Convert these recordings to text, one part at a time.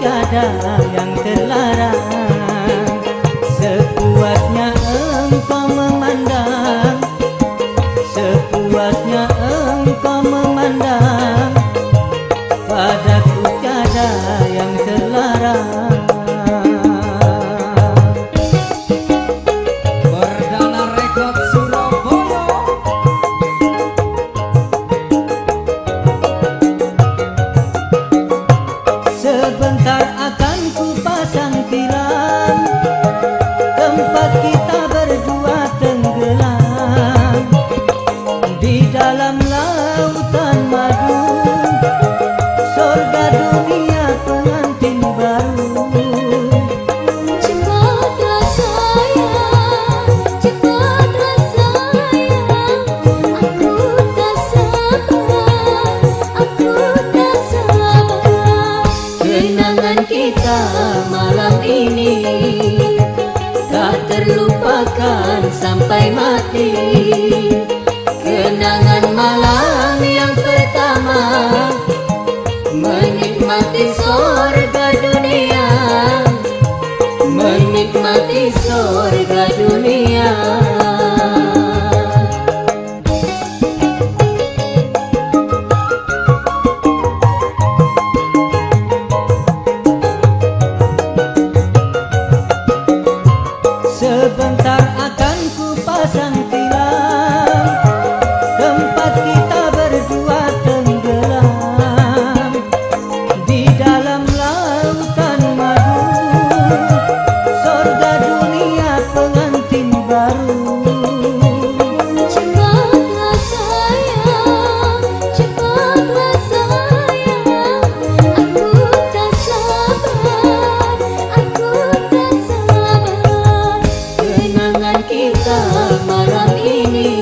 tiada yang terlarang. Sekuatnya engkau dalam lautan madu Sorga dunia pengantin baru Cepatlah sayang, cepatlah sayang Aku tak sabar, aku tak sabar Kenangan kita malam ini Tak terlupakan sampai mati. dunia. Sebentar Malam ini.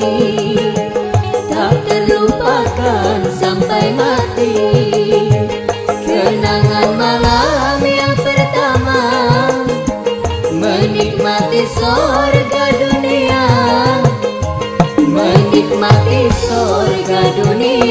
Tak terlupakan sampai mati. Kenangan malam yang pertama. Menikmati surga dunia. Menikmati surga dunia.